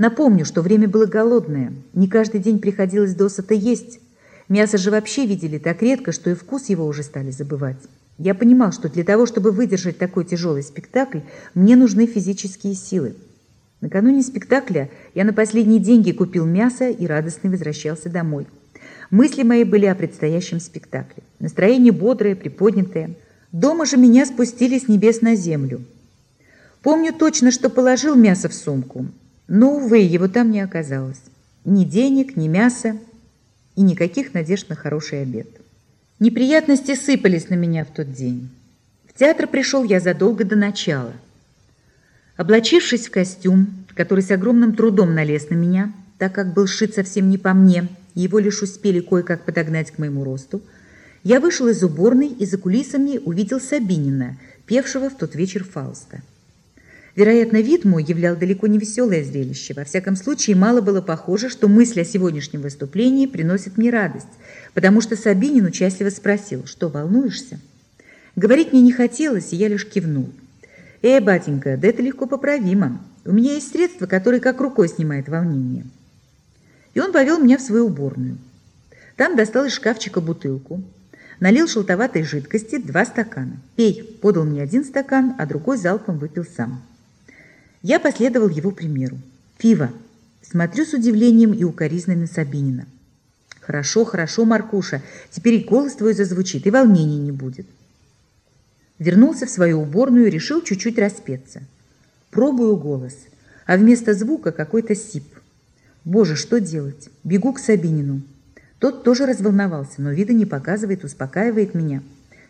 Напомню, что время было голодное, не каждый день приходилось досыта есть. Мясо же вообще видели так редко, что и вкус его уже стали забывать. Я понимал, что для того, чтобы выдержать такой тяжелый спектакль, мне нужны физические силы. Накануне спектакля я на последние деньги купил мясо и радостно возвращался домой. Мысли мои были о предстоящем спектакле. Настроение бодрое, приподнятое. Дома же меня спустили с небес на землю. Помню точно, что положил мясо в сумку, но, увы, его там не оказалось. Ни денег, ни мяса и никаких надежд на хороший обед. Неприятности сыпались на меня в тот день. В театр пришел я задолго до начала. Облачившись в костюм, который с огромным трудом налез на меня, так как был сшит совсем не по мне, его лишь успели кое-как подогнать к моему росту, я вышел из уборной и за кулисами увидел Сабинина, певшего в тот вечер Фауста. Вероятно, вид мой являл далеко не веселое зрелище. Во всяком случае, мало было похоже, что мысль о сегодняшнем выступлении приносит мне радость, потому что Сабинин участливо спросил, что волнуешься? Говорить мне не хотелось, и я лишь кивнул. «Эй, батенька, да это легко поправимо. У меня есть средство, которое как рукой снимает волнение». И он повел меня в свою уборную. Там достал из шкафчика бутылку, налил желтоватой жидкости два стакана. «Пей», подал мне один стакан, а другой залпом выпил сам. Я последовал его примеру. Пиво. Смотрю с удивлением и укоризной на Сабинина. Хорошо, хорошо, Маркуша, теперь и голос твой зазвучит, и волнений не будет. Вернулся в свою уборную и решил чуть-чуть распеться. Пробую голос, а вместо звука какой-то сип. Боже, что делать? Бегу к Сабинину. Тот тоже разволновался, но вида не показывает, успокаивает меня.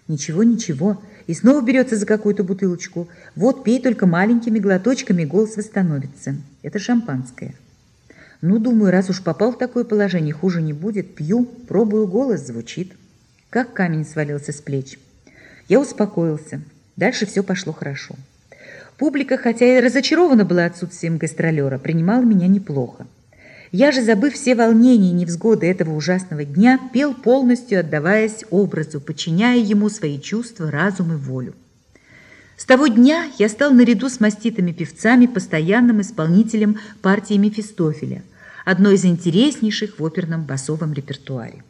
Ничего, ничего. И снова берется за какую-то бутылочку. Вот, пей только маленькими глоточками, голос восстановится. Это шампанское. Ну, думаю, раз уж попал в такое положение, хуже не будет. Пью, пробую, голос звучит. Как камень свалился с плеч. Я успокоился. Дальше все пошло хорошо. Публика, хотя и разочарована была отсутствием гастролера, принимала меня неплохо. Я же, забыв все волнения и невзгоды этого ужасного дня, пел полностью, отдаваясь образу, подчиняя ему свои чувства, разум и волю. С того дня я стал наряду с маститыми певцами постоянным исполнителем партии Мефистофеля, одной из интереснейших в оперном басовом репертуаре.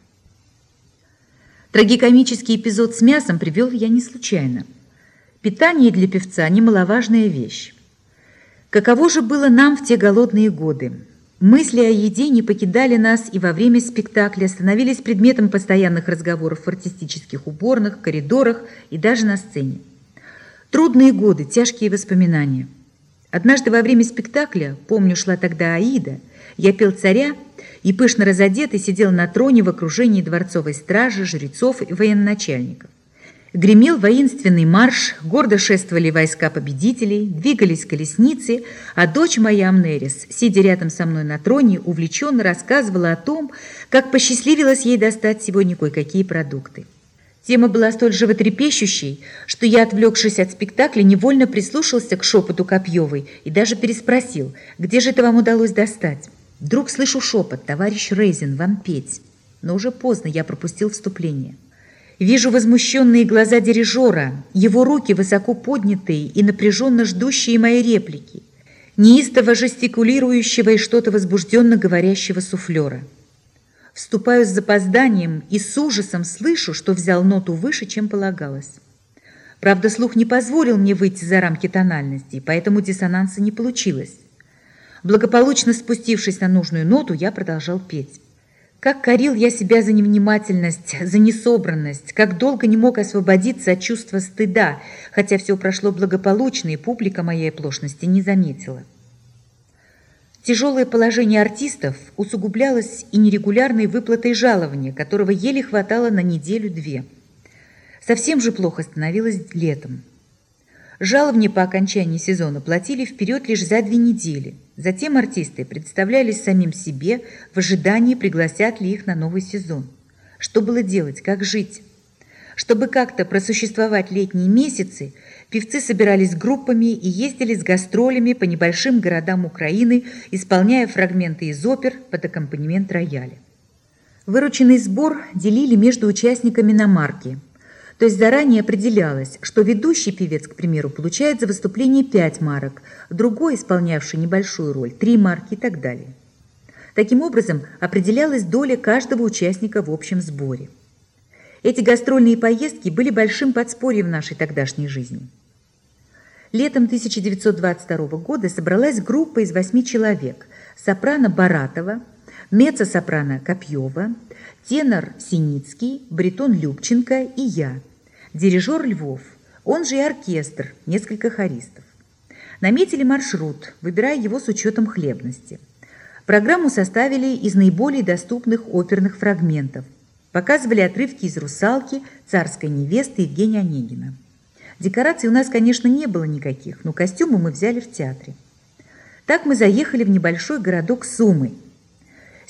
Трагикомический эпизод с мясом привел я не случайно. Питание для певца – немаловажная вещь. Каково же было нам в те голодные годы? Мысли о еде не покидали нас и во время спектакля становились предметом постоянных разговоров в артистических уборных, коридорах и даже на сцене. Трудные годы, тяжкие воспоминания. Однажды во время спектакля, помню, шла тогда Аида, я пел царя и пышно разодетый сидел на троне в окружении дворцовой стражи, жрецов и военачальников. Гремел воинственный марш, гордо шествовали войска победителей, двигались колесницы, а дочь моя Амнерис, сидя рядом со мной на троне, увлеченно рассказывала о том, как посчастливилось ей достать сегодня кое-какие продукты. Тема была столь животрепещущей, что я, отвлекшись от спектакля, невольно прислушался к шепоту Копьевой и даже переспросил, где же это вам удалось достать. Вдруг слышу шепот, товарищ Рейзен, вам петь. Но уже поздно я пропустил вступление. Вижу возмущенные глаза дирижера, его руки высоко поднятые и напряженно ждущие мои реплики, неистово жестикулирующего и что-то возбужденно говорящего суфлера. Вступаю с запозданием и с ужасом слышу, что взял ноту выше, чем полагалось. Правда, слух не позволил мне выйти за рамки тональности, поэтому диссонанса не получилось. Благополучно спустившись на нужную ноту, я продолжал петь. Как корил я себя за невнимательность, за несобранность, как долго не мог освободиться от чувства стыда, хотя все прошло благополучно, и публика моей оплошности не заметила. Тяжелое положение артистов усугублялось и нерегулярной выплатой жалования, которого еле хватало на неделю-две. Совсем же плохо становилось летом. Жаловни по окончании сезона платили вперед лишь за две недели. Затем артисты представлялись самим себе в ожидании, пригласят ли их на новый сезон. Что было делать, как жить? Чтобы как-то просуществовать летние месяцы, певцы собирались группами и ездили с гастролями по небольшим городам Украины, исполняя фрагменты из опер под аккомпанемент рояля. Вырученный сбор делили между участниками на марки – То есть заранее определялось, что ведущий певец, к примеру, получает за выступление 5 марок, другой, исполнявший небольшую роль, 3 марки и так далее. Таким образом, определялась доля каждого участника в общем сборе. Эти гастрольные поездки были большим подспорьем в нашей тогдашней жизни. Летом 1922 года собралась группа из восьми человек – сопрано Баратова, меццо-сопрано Копьева, тенор Синицкий, бритон Любченко и я – дирижер Львов, он же и оркестр, несколько хористов. Наметили маршрут, выбирая его с учетом хлебности. Программу составили из наиболее доступных оперных фрагментов. Показывали отрывки из «Русалки», «Царской невесты» Евгения Онегина. Декораций у нас, конечно, не было никаких, но костюмы мы взяли в театре. Так мы заехали в небольшой городок Сумы –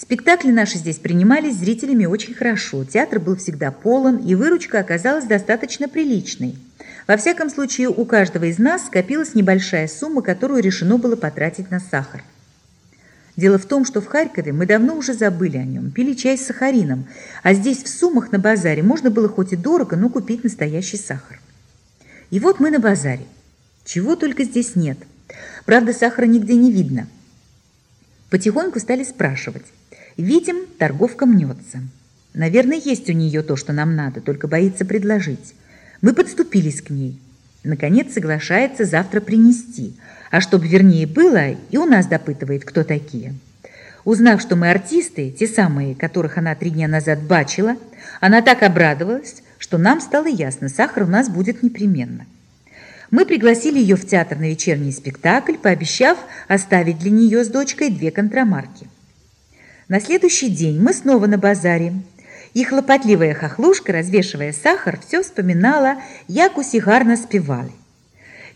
Спектакли наши здесь принимались зрителями очень хорошо, театр был всегда полон, и выручка оказалась достаточно приличной. Во всяком случае, у каждого из нас скопилась небольшая сумма, которую решено было потратить на сахар. Дело в том, что в Харькове мы давно уже забыли о нем, пили чай с сахарином, а здесь в Сумах на базаре можно было хоть и дорого, но купить настоящий сахар. И вот мы на базаре. Чего только здесь нет. Правда, сахара нигде не видно. Потихоньку стали спрашивать. Видим, торговка мнется. Наверное, есть у нее то, что нам надо, только боится предложить. Мы подступились к ней. Наконец соглашается завтра принести. А чтобы вернее было, и у нас допытывает, кто такие. Узнав, что мы артисты, те самые, которых она три дня назад бачила, она так обрадовалась, что нам стало ясно, сахар у нас будет непременно. Мы пригласили ее в театр на вечерний спектакль, пообещав оставить для нее с дочкой две контрамарки. На следующий день мы снова на базаре. И хлопотливая хохлушка, развешивая сахар, все вспоминала, як усигарно спевали.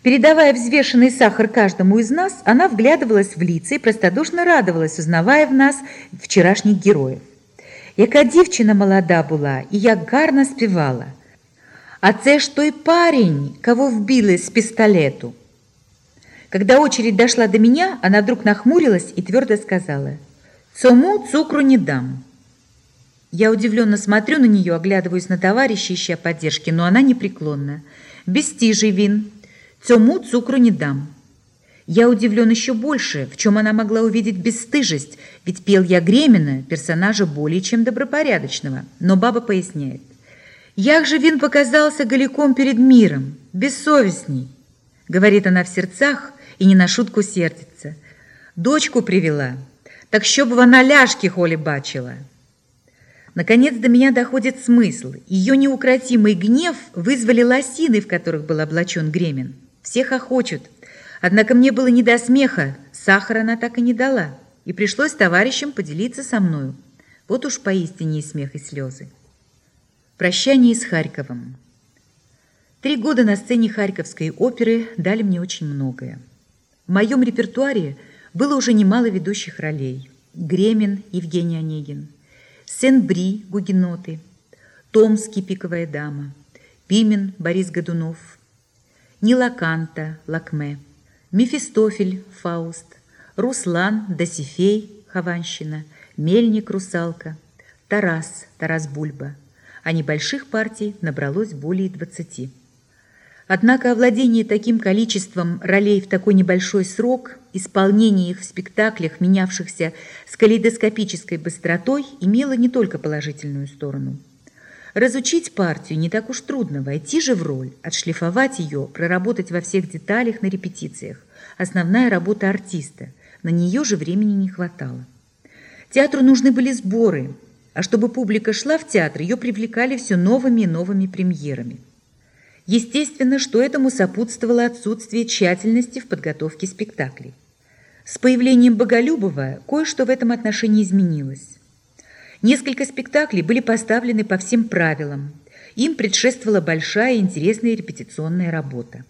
Передавая взвешенный сахар каждому из нас, она вглядывалась в лица и простодушно радовалась, узнавая в нас вчерашних героев. Яка дівчина молода была, и як гарно спевала. А це ж той парень, кого вбили с пистолету. Когда очередь дошла до меня, она вдруг нахмурилась и твердо сказала – Цому цукру не дам. Я удивленно смотрю на нее, оглядываюсь на товарища, ища поддержки, но она непреклонна. Бестижий вин. Цему цукру не дам. Я удивлен еще больше, в чем она могла увидеть бесстыжесть, ведь пел я Гремина, персонажа более чем добропорядочного. Но баба поясняет. Як же вин показался голиком перед миром, бессовестней, говорит она в сердцах и не на шутку сердится. Дочку привела, так щоб вона ляжки холі бачила. Наконец до меня доходит смысл. Ее неукротимый гнев вызвали лосины, в которых был облачен Гремин. Всех охочут. Однако мне было не до смеха, сахара она так и не дала, и пришлось товарищам поделиться со мною. Вот уж поистине и смех, и слезы. Прощание с Харьковом. Три года на сцене Харьковской оперы дали мне очень многое. В моем репертуаре – было уже немало ведущих ролей. Гремин Евгений Онегин, Сен-Бри Гугеноты, Томский Пиковая дама, Пимен Борис Годунов, Нилаканта Лакме, Мефистофель Фауст, Руслан Досифей Хованщина, Мельник Русалка, Тарас Тарас Бульба. А небольших партий набралось более двадцати. Однако овладение таким количеством ролей в такой небольшой срок, исполнение их в спектаклях, менявшихся с калейдоскопической быстротой, имело не только положительную сторону. Разучить партию не так уж трудно, войти же в роль, отшлифовать ее, проработать во всех деталях на репетициях. Основная работа артиста. На нее же времени не хватало. Театру нужны были сборы, а чтобы публика шла в театр, ее привлекали все новыми и новыми премьерами. Естественно, что этому сопутствовало отсутствие тщательности в подготовке спектаклей. С появлением Боголюбова кое-что в этом отношении изменилось. Несколько спектаклей были поставлены по всем правилам. Им предшествовала большая и интересная репетиционная работа.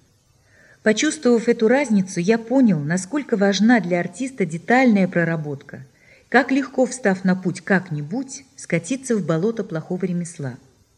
Почувствовав эту разницу, я понял, насколько важна для артиста детальная проработка, как легко, встав на путь как-нибудь, скатиться в болото плохого ремесла –